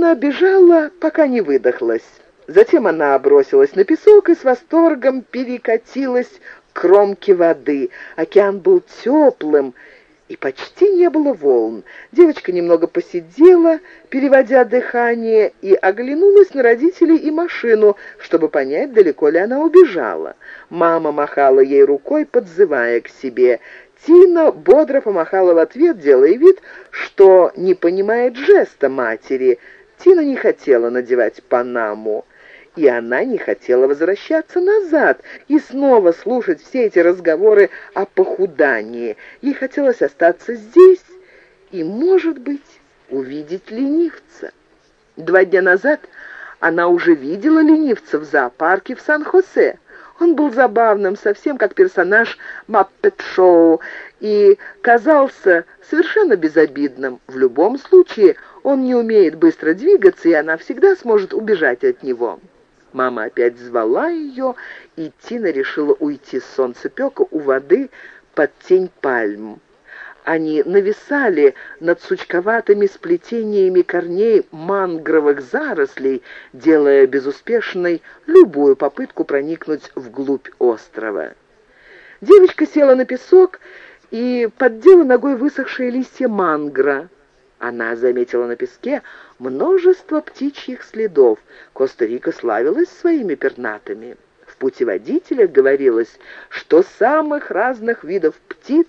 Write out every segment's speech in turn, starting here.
Тина бежала, пока не выдохлась. Затем она бросилась на песок и с восторгом перекатилась к кромке воды. Океан был теплым, и почти не было волн. Девочка немного посидела, переводя дыхание, и оглянулась на родителей и машину, чтобы понять, далеко ли она убежала. Мама махала ей рукой, подзывая к себе. Тина бодро помахала в ответ, делая вид, что не понимает жеста матери. Тина не хотела надевать панаму и она не хотела возвращаться назад и снова слушать все эти разговоры о похудании. Ей хотелось остаться здесь и, может быть, увидеть ленивца. Два дня назад она уже видела ленивца в зоопарке в Сан-Хосе. Он был забавным, совсем как персонаж Маппет-шоу, и казался совершенно безобидным. В любом случае, он не умеет быстро двигаться, и она всегда сможет убежать от него. Мама опять звала ее, и Тина решила уйти с солнцепека у воды под тень пальм. Они нависали над сучковатыми сплетениями корней мангровых зарослей, делая безуспешной любую попытку проникнуть вглубь острова. Девочка села на песок и поддела ногой высохшие листья мангра. Она заметила на песке множество птичьих следов. Коста-Рика славилась своими пернатыми. В путеводителях говорилось, что самых разных видов птиц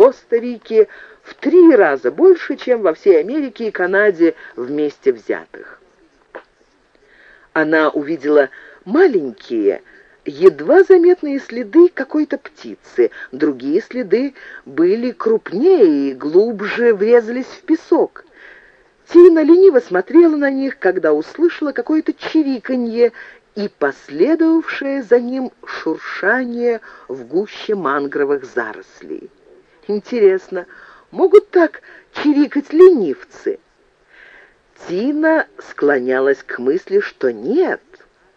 Коста-Рике в три раза больше, чем во всей Америке и Канаде вместе взятых. Она увидела маленькие, едва заметные следы какой-то птицы. Другие следы были крупнее и глубже врезались в песок. Тина лениво смотрела на них, когда услышала какое-то чириканье и последовавшее за ним шуршание в гуще мангровых зарослей. Интересно, могут так чирикать ленивцы? Тина склонялась к мысли, что нет,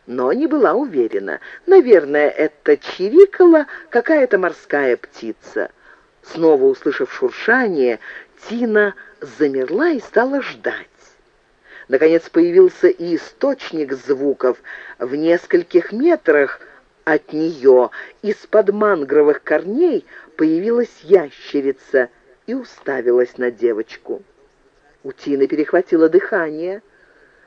но не была уверена. Наверное, это чирикала какая-то морская птица. Снова услышав шуршание, Тина замерла и стала ждать. Наконец появился и источник звуков в нескольких метрах от нее. Из-под мангровых корней появилась ящерица и уставилась на девочку. У Тины перехватило дыхание.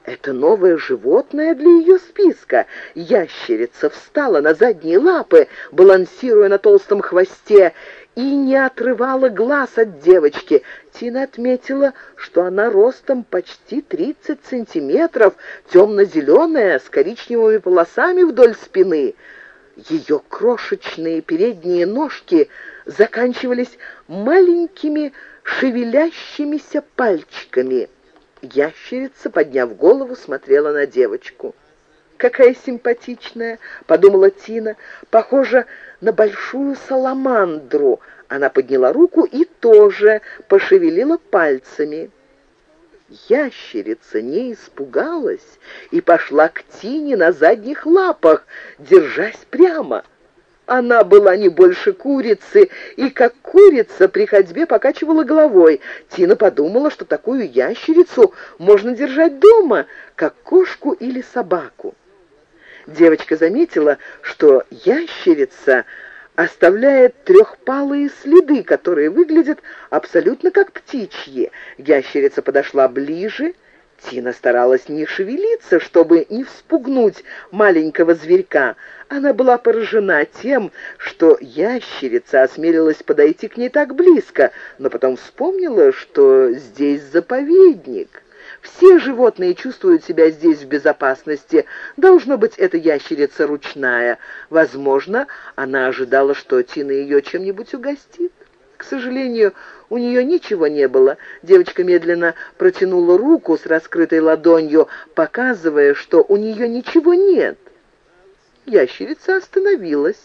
Это новое животное для ее списка. Ящерица встала на задние лапы, балансируя на толстом хвосте, и не отрывала глаз от девочки. Тина отметила, что она ростом почти 30 сантиметров, темно-зеленая, с коричневыми полосами вдоль спины. Ее крошечные передние ножки заканчивались маленькими шевелящимися пальчиками. Ящерица, подняв голову, смотрела на девочку. «Какая симпатичная!» — подумала Тина. «Похожа на большую саламандру». Она подняла руку и тоже пошевелила пальцами. Ящерица не испугалась и пошла к Тине на задних лапах, держась прямо. Она была не больше курицы, и как курица при ходьбе покачивала головой. Тина подумала, что такую ящерицу можно держать дома, как кошку или собаку. Девочка заметила, что ящерица оставляет трехпалые следы, которые выглядят абсолютно как птичьи. Ящерица подошла ближе. Тина старалась не шевелиться, чтобы не вспугнуть маленького зверька. Она была поражена тем, что ящерица осмелилась подойти к ней так близко, но потом вспомнила, что здесь заповедник. Все животные чувствуют себя здесь в безопасности. Должно быть, эта ящерица ручная. Возможно, она ожидала, что Тина ее чем-нибудь угостит. К сожалению, у нее ничего не было. Девочка медленно протянула руку с раскрытой ладонью, показывая, что у нее ничего нет. Ящерица остановилась,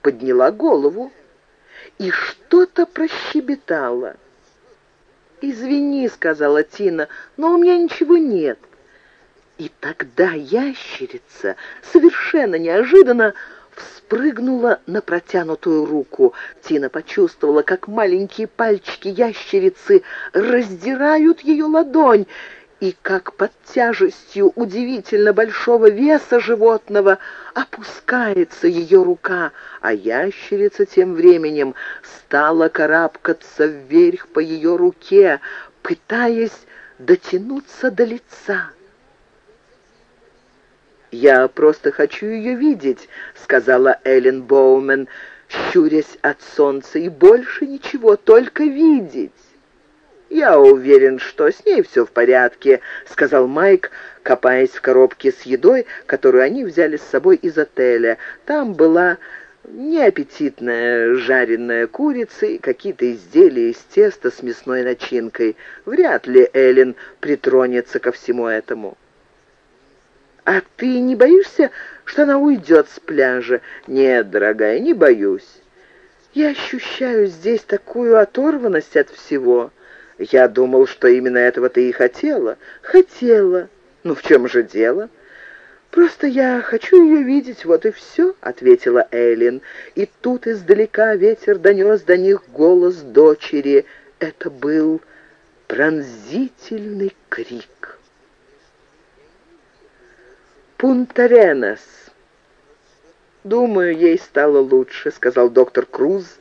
подняла голову и что-то прощебетала. «Извини», — сказала Тина, — «но у меня ничего нет». И тогда ящерица совершенно неожиданно вспрыгнула на протянутую руку. Тина почувствовала, как маленькие пальчики ящерицы раздирают ее ладонь, и как под тяжестью удивительно большого веса животного опускается ее рука, а ящерица тем временем стала карабкаться вверх по ее руке, пытаясь дотянуться до лица. «Я просто хочу ее видеть», — сказала Эллен Боумен, щурясь от солнца, — «и больше ничего, только видеть». «Я уверен, что с ней все в порядке», — сказал Майк, копаясь в коробке с едой, которую они взяли с собой из отеля. Там была неаппетитная жареная курица и какие-то изделия из теста с мясной начинкой. Вряд ли Эллен притронется ко всему этому. «А ты не боишься, что она уйдет с пляжа?» «Нет, дорогая, не боюсь. Я ощущаю здесь такую оторванность от всего». «Я думал, что именно этого ты и хотела». «Хотела. Ну, в чем же дело?» «Просто я хочу ее видеть, вот и все», — ответила Эллен. И тут издалека ветер донес до них голос дочери. Это был пронзительный крик. Пунтаренас. «Думаю, ей стало лучше», — сказал доктор Круз,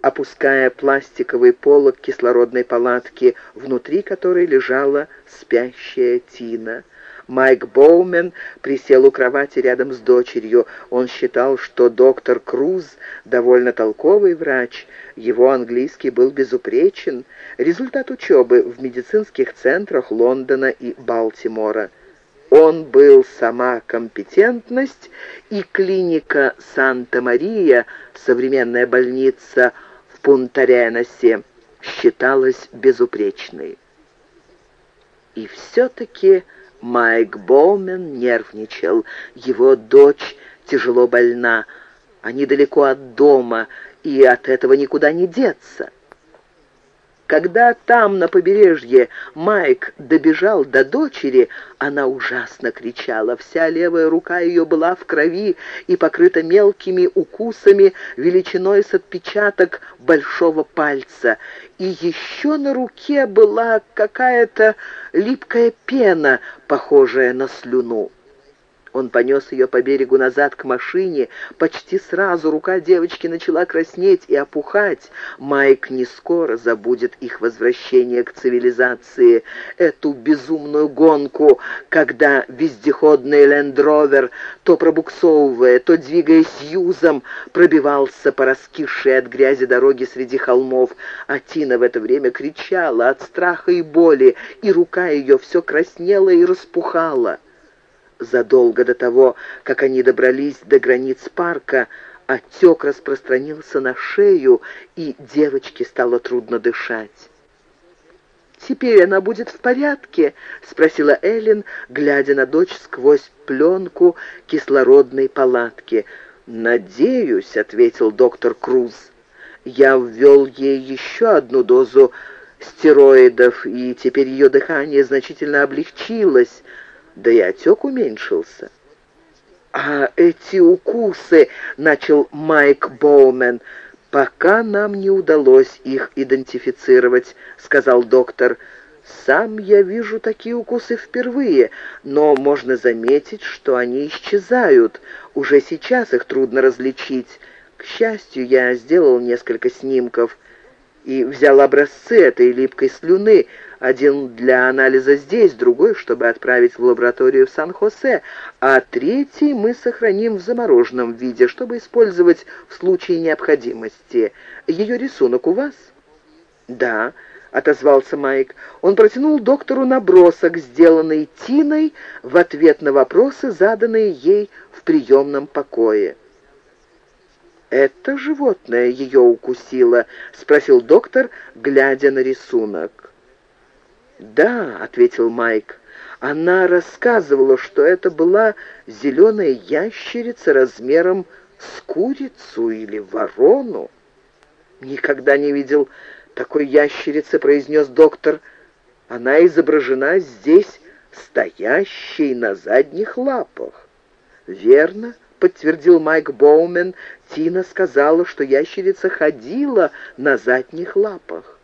опуская пластиковый полог кислородной палатки, внутри которой лежала спящая Тина. Майк Боумен присел у кровати рядом с дочерью. Он считал, что доктор Круз довольно толковый врач. Его английский был безупречен. Результат учебы в медицинских центрах Лондона и Балтимора. Он был сама компетентность, и клиника Санта-Мария, современная больница Пунтареносе считалась безупречной. И все-таки Майк Боумен нервничал. Его дочь тяжело больна. Они далеко от дома, и от этого никуда не деться. Когда там, на побережье, Майк добежал до дочери, она ужасно кричала. Вся левая рука ее была в крови и покрыта мелкими укусами величиной с отпечаток большого пальца. И еще на руке была какая-то липкая пена, похожая на слюну. Он понес ее по берегу назад к машине. Почти сразу рука девочки начала краснеть и опухать. Майк не скоро забудет их возвращение к цивилизации. Эту безумную гонку, когда вездеходный лендровер, то пробуксовывая, то двигаясь юзом, пробивался по раскисшей от грязи дороге среди холмов. А Тина в это время кричала от страха и боли, и рука ее все краснела и распухала. Задолго до того, как они добрались до границ парка, отек распространился на шею, и девочке стало трудно дышать. «Теперь она будет в порядке?» — спросила Эллен, глядя на дочь сквозь пленку кислородной палатки. «Надеюсь», — ответил доктор Круз. «Я ввел ей еще одну дозу стероидов, и теперь ее дыхание значительно облегчилось да и отек уменьшился. «А эти укусы», — начал Майк Боумен, — «пока нам не удалось их идентифицировать», — сказал доктор. «Сам я вижу такие укусы впервые, но можно заметить, что они исчезают. Уже сейчас их трудно различить. К счастью, я сделал несколько снимков и взял образцы этой липкой слюны, один для анализа здесь, другой, чтобы отправить в лабораторию в Сан-Хосе, а третий мы сохраним в замороженном виде, чтобы использовать в случае необходимости. Ее рисунок у вас? Да, отозвался Майк. Он протянул доктору набросок, сделанный Тиной в ответ на вопросы, заданные ей в приемном покое. «Это животное ее укусило?» — спросил доктор, глядя на рисунок. «Да», — ответил Майк, — «она рассказывала, что это была зеленая ящерица размером с курицу или ворону». «Никогда не видел такой ящерицы», — произнес доктор. «Она изображена здесь, стоящей на задних лапах». «Верно», — подтвердил Майк Боумен. «Тина сказала, что ящерица ходила на задних лапах».